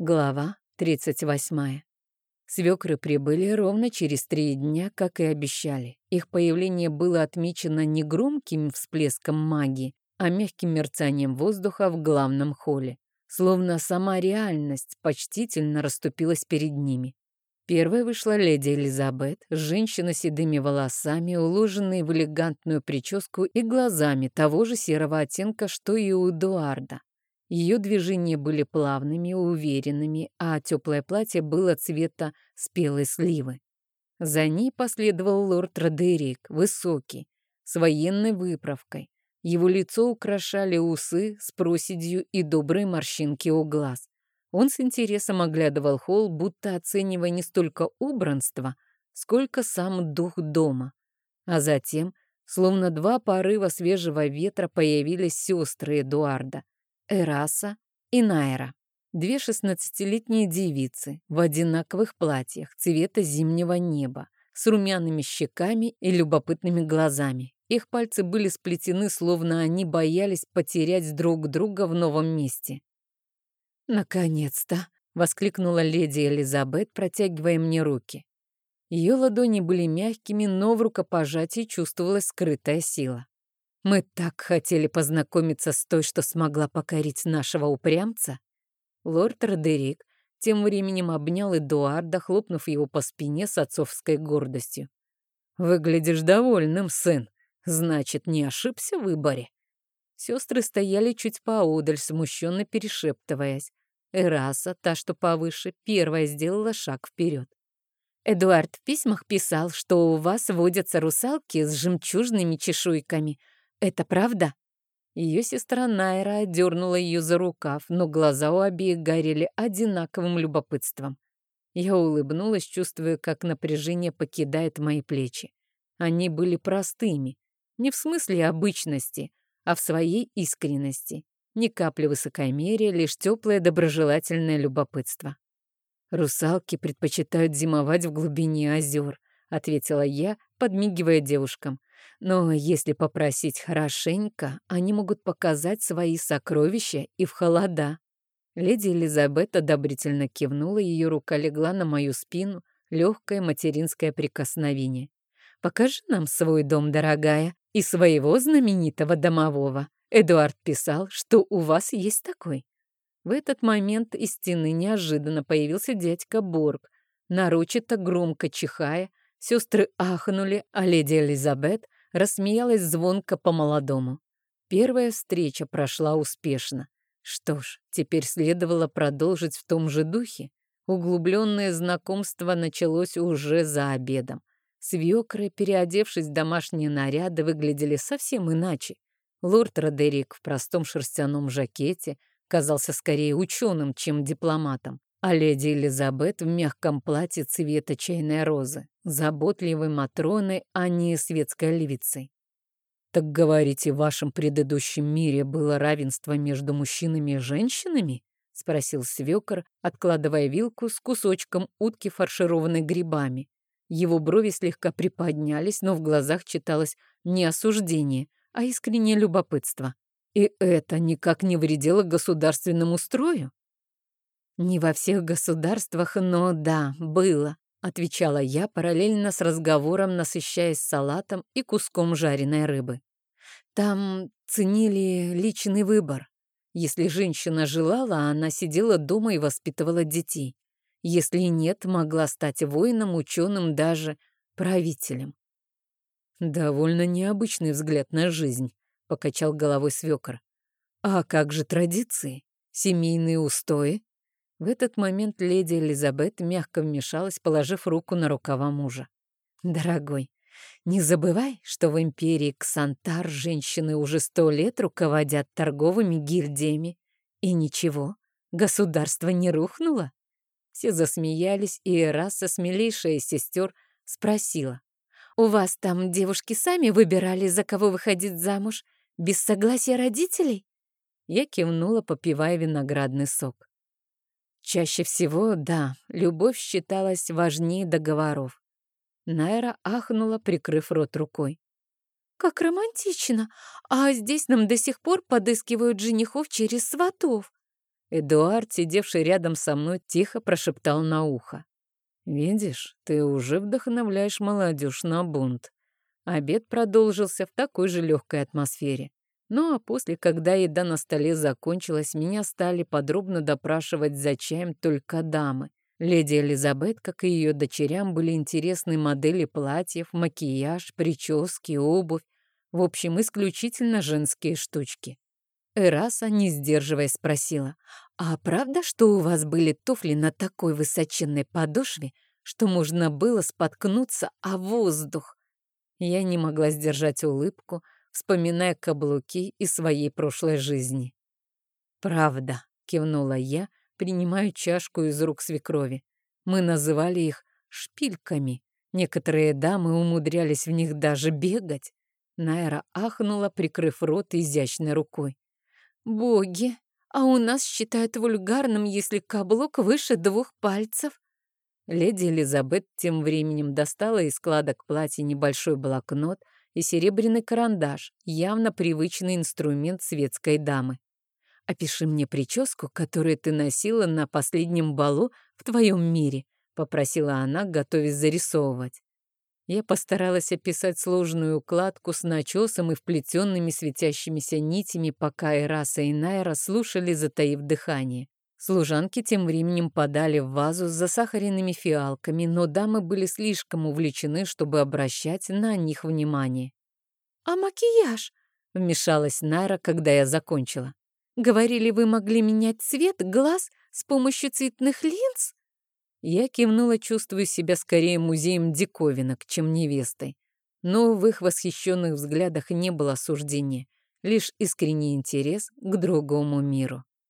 Глава 38. Свекры прибыли ровно через три дня, как и обещали. Их появление было отмечено не громким всплеском магии, а мягким мерцанием воздуха в главном холле. Словно сама реальность почтительно расступилась перед ними. Первой вышла леди Элизабет, женщина с седыми волосами, уложенной в элегантную прическу и глазами того же серого оттенка, что и у Эдуарда. Ее движения были плавными, уверенными, а теплое платье было цвета спелой сливы. За ней последовал лорд Родерик, высокий, с военной выправкой. Его лицо украшали усы с проседью и добрые морщинки у глаз. Он с интересом оглядывал холл, будто оценивая не столько убранство, сколько сам дух дома. А затем, словно два порыва свежего ветра, появились сестры Эдуарда — Эраса и Найра. Две шестнадцатилетние девицы в одинаковых платьях цвета зимнего неба, с румяными щеками и любопытными глазами. Их пальцы были сплетены, словно они боялись потерять друг друга в новом месте. «Наконец-то!» — воскликнула леди Элизабет, протягивая мне руки. Ее ладони были мягкими, но в рукопожатии чувствовалась скрытая сила. Мы так хотели познакомиться с той, что смогла покорить нашего упрямца. Лорд Родерик тем временем обнял Эдуарда, хлопнув его по спине с отцовской гордостью. «Выглядишь довольным, сын. Значит, не ошибся в выборе». Сестры стояли чуть поодаль, смущенно перешептываясь. Эраса, та, что повыше, первая сделала шаг вперед. «Эдуард в письмах писал, что у вас водятся русалки с жемчужными чешуйками», «Это правда?» Ее сестра Найра дернула ее за рукав, но глаза у обеих горели одинаковым любопытством. Я улыбнулась, чувствуя, как напряжение покидает мои плечи. Они были простыми, не в смысле обычности, а в своей искренности. Ни капли высокомерия, лишь теплое доброжелательное любопытство. «Русалки предпочитают зимовать в глубине озер», — ответила я, подмигивая девушкам. Но если попросить хорошенько, они могут показать свои сокровища и в холода. Леди Элизабет одобрительно кивнула, ее рука легла на мою спину, легкое материнское прикосновение. «Покажи нам свой дом, дорогая, и своего знаменитого домового. Эдуард писал, что у вас есть такой». В этот момент из стены неожиданно появился дядька Борг, нарочито громко чихая, Сестры ахнули, а леди Элизабет рассмеялась звонко по-молодому. Первая встреча прошла успешно. Что ж, теперь следовало продолжить в том же духе. Углубленное знакомство началось уже за обедом. Свекры, переодевшись в домашние наряды, выглядели совсем иначе. Лорд Родерик в простом шерстяном жакете казался скорее ученым, чем дипломатом а леди Элизабет в мягком платье цвета чайной розы, заботливой Матроной, а не светской львицей. «Так говорите, в вашем предыдущем мире было равенство между мужчинами и женщинами?» — спросил свекор, откладывая вилку с кусочком утки, фаршированной грибами. Его брови слегка приподнялись, но в глазах читалось не осуждение, а искреннее любопытство. И это никак не вредило государственному строю? «Не во всех государствах, но да, было», — отвечала я, параллельно с разговором насыщаясь салатом и куском жареной рыбы. «Там ценили личный выбор. Если женщина желала, она сидела дома и воспитывала детей. Если нет, могла стать воином, ученым, даже правителем. «Довольно необычный взгляд на жизнь», — покачал головой свекор. «А как же традиции? Семейные устои?» В этот момент леди Элизабет мягко вмешалась, положив руку на рукава мужа. «Дорогой, не забывай, что в империи Ксантар женщины уже сто лет руководят торговыми гильдиями. И ничего, государство не рухнуло». Все засмеялись, и Эраса, смелейшая сестер, спросила. «У вас там девушки сами выбирали, за кого выходить замуж, без согласия родителей?» Я кивнула, попивая виноградный сок. Чаще всего, да, любовь считалась важнее договоров. Найра ахнула, прикрыв рот рукой. «Как романтично! А здесь нам до сих пор подыскивают женихов через сватов!» Эдуард, сидевший рядом со мной, тихо прошептал на ухо. «Видишь, ты уже вдохновляешь молодежь на бунт». Обед продолжился в такой же легкой атмосфере. Ну а после, когда еда на столе закончилась, меня стали подробно допрашивать за чаем только дамы. Леди Элизабет, как и ее дочерям, были интересны модели платьев, макияж, прически, обувь. В общем, исключительно женские штучки. Эраса, не сдерживаясь, спросила, «А правда, что у вас были туфли на такой высоченной подошве, что можно было споткнуться о воздух?» Я не могла сдержать улыбку, вспоминая каблуки из своей прошлой жизни. «Правда», — кивнула я, принимая чашку из рук свекрови. Мы называли их шпильками. Некоторые дамы умудрялись в них даже бегать. Найра ахнула, прикрыв рот изящной рукой. «Боги, а у нас считают вульгарным, если каблук выше двух пальцев». Леди Элизабет тем временем достала из складок платья небольшой блокнот и серебряный карандаш, явно привычный инструмент светской дамы. «Опиши мне прическу, которую ты носила на последнем балу в твоем мире», — попросила она, готовясь зарисовывать. Я постаралась описать сложную укладку с начесом и вплетенными светящимися нитями, пока Эраса и Найра слушали, затаив дыхание. Служанки тем временем подали в вазу с засахаренными фиалками, но дамы были слишком увлечены, чтобы обращать на них внимание. «А макияж?» — вмешалась Найра, когда я закончила. «Говорили, вы могли менять цвет глаз с помощью цветных линз?» Я кивнула, чувствуя себя скорее музеем диковинок, чем невестой. Но в их восхищенных взглядах не было осуждения, лишь искренний интерес к другому миру.